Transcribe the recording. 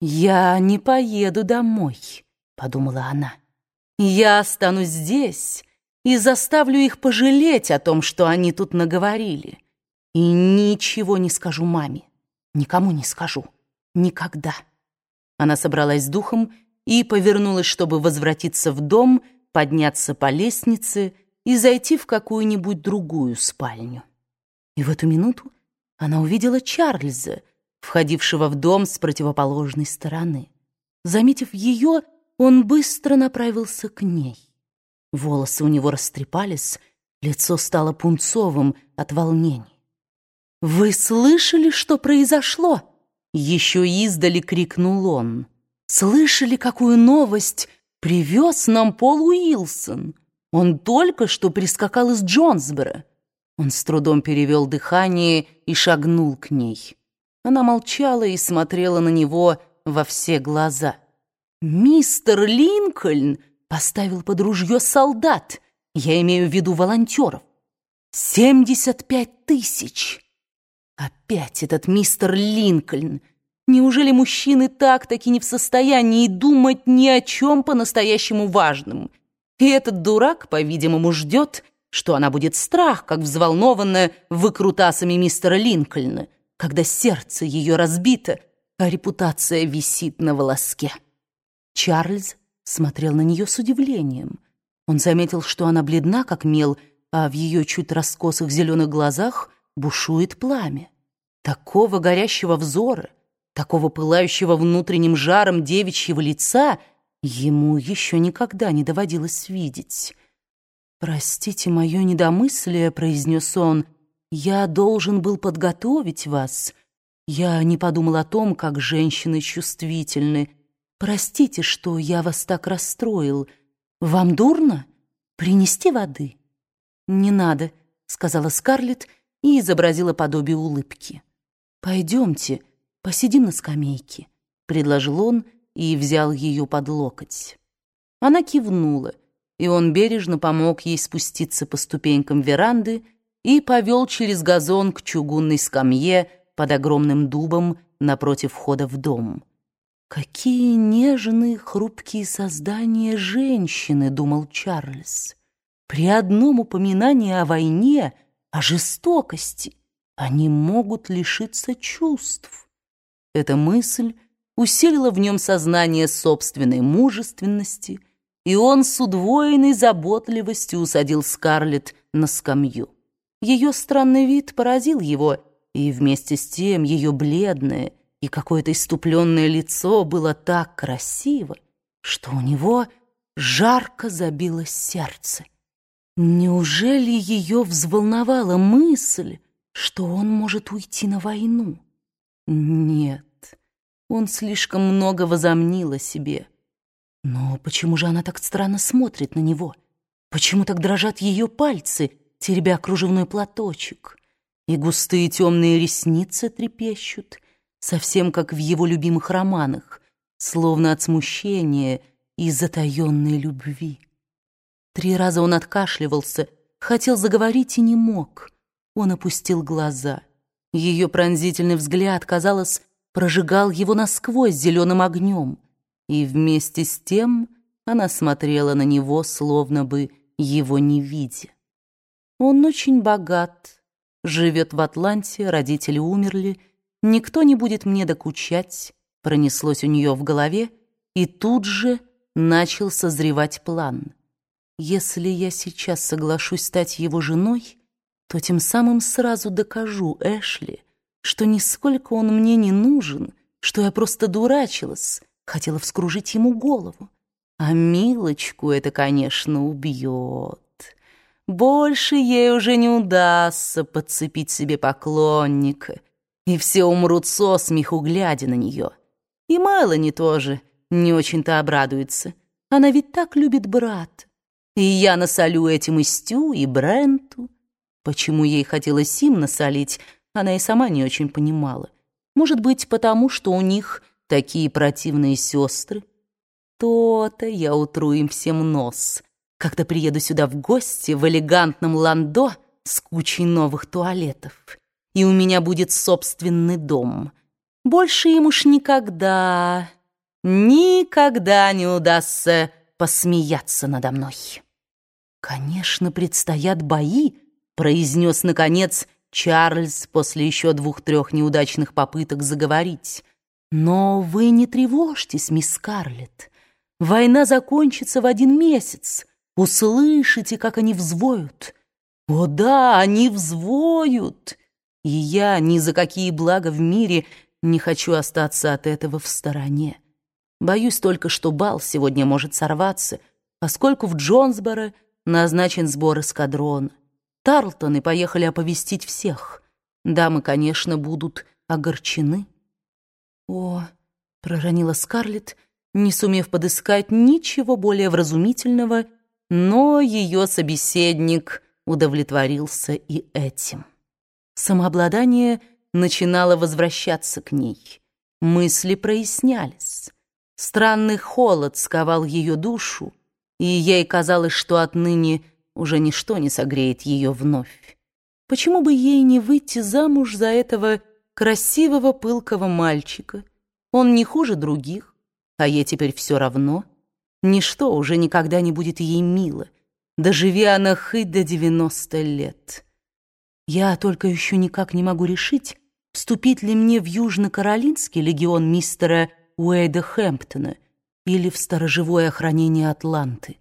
«Я не поеду домой», — подумала она. «Я останусь здесь и заставлю их пожалеть о том, что они тут наговорили. И ничего не скажу маме, никому не скажу, никогда». Она собралась с духом и повернулась, чтобы возвратиться в дом, подняться по лестнице и зайти в какую-нибудь другую спальню. И в эту минуту она увидела Чарльза, входившего в дом с противоположной стороны. Заметив ее, он быстро направился к ней. Волосы у него растрепались, лицо стало пунцовым от волнений. «Вы слышали, что произошло?» Еще издали крикнул он. «Слышали, какую новость привез нам Пол Уилсон? Он только что прискакал из Джонсбора». Он с трудом перевел дыхание и шагнул к ней. Она молчала и смотрела на него во все глаза. «Мистер Линкольн поставил под ружье солдат, я имею в виду волонтеров. Семьдесят пять тысяч!» Опять этот мистер Линкольн. Неужели мужчины так-таки не в состоянии думать ни о чем по-настоящему важном? И этот дурак, по-видимому, ждет, что она будет страх, как взволнованная выкрутасами мистера Линкольна когда сердце ее разбито, а репутация висит на волоске. Чарльз смотрел на нее с удивлением. Он заметил, что она бледна, как мел, а в ее чуть раскосых зеленых глазах бушует пламя. Такого горящего взора, такого пылающего внутренним жаром девичьего лица ему еще никогда не доводилось видеть. «Простите мое недомыслие», — произнес он, — я должен был подготовить вас. Я не подумал о том, как женщины чувствительны. Простите, что я вас так расстроил. Вам дурно? Принести воды? Не надо, сказала Скарлетт и изобразила подобие улыбки. Пойдемте, посидим на скамейке, предложил он и взял ее под локоть. Она кивнула, и он бережно помог ей спуститься по ступенькам веранды, и повел через газон к чугунной скамье под огромным дубом напротив входа в дом. «Какие нежные, хрупкие создания женщины!» — думал Чарльз. «При одном упоминании о войне, о жестокости, они могут лишиться чувств». Эта мысль усилила в нем сознание собственной мужественности, и он с удвоенной заботливостью усадил Скарлетт на скамью. Ее странный вид поразил его, и вместе с тем ее бледное и какое-то иступленное лицо было так красиво, что у него жарко забилось сердце. Неужели ее взволновала мысль, что он может уйти на войну? Нет, он слишком много возомнил о себе. Но почему же она так странно смотрит на него? Почему так дрожат ее пальцы — теребя кружевной платочек, и густые темные ресницы трепещут, совсем как в его любимых романах, словно от смущения и затаенной любви. Три раза он откашливался, хотел заговорить и не мог. Он опустил глаза. Ее пронзительный взгляд, казалось, прожигал его насквозь зеленым огнем, и вместе с тем она смотрела на него, словно бы его не видя. Он очень богат, живет в Атланте, родители умерли, никто не будет мне докучать, пронеслось у нее в голове, и тут же начал созревать план. Если я сейчас соглашусь стать его женой, то тем самым сразу докажу Эшли, что нисколько он мне не нужен, что я просто дурачилась, хотела вскружить ему голову. А Милочку это, конечно, убьет. Больше ей уже не удастся подцепить себе поклонника, и все умрут со смеху, глядя на нее. И Мелани тоже не очень-то обрадуется. Она ведь так любит брата. И я насолю этим и Стю, и Бренту. Почему ей хотелось им насолить, она и сама не очень понимала. Может быть, потому что у них такие противные сестры? То-то я утру им всем нос, когда приеду сюда в гости в элегантном ландо с кучей новых туалетов, и у меня будет собственный дом. Больше им уж никогда, никогда не удастся посмеяться надо мной. «Конечно, предстоят бои», — произнес, наконец, Чарльз после еще двух-трех неудачных попыток заговорить. «Но вы не тревожьтесь, мисс Скарлетт. Война закончится в один месяц. Услышите, как они взвоют. О да, они взвоют. И я ни за какие блага в мире не хочу остаться от этого в стороне. Боюсь только, что бал сегодня может сорваться, поскольку в Джонсборо назначен сбор эскадрона. Тарлтоны поехали оповестить всех. Дамы, конечно, будут огорчены. «О!» — проронила Скарлетт, не сумев подыскать ничего более вразумительного, но ее собеседник удовлетворился и этим. Самообладание начинало возвращаться к ней. Мысли прояснялись. Странный холод сковал ее душу, и ей казалось, что отныне уже ничто не согреет ее вновь. Почему бы ей не выйти замуж за этого красивого пылкого мальчика? Он не хуже других, а ей теперь все равно. Ничто уже никогда не будет ей мило, доживи она хоть до девяносто лет. Я только еще никак не могу решить, вступить ли мне в Южно-Каролинский легион мистера Уэйда Хэмптона или в сторожевое охранение Атланты.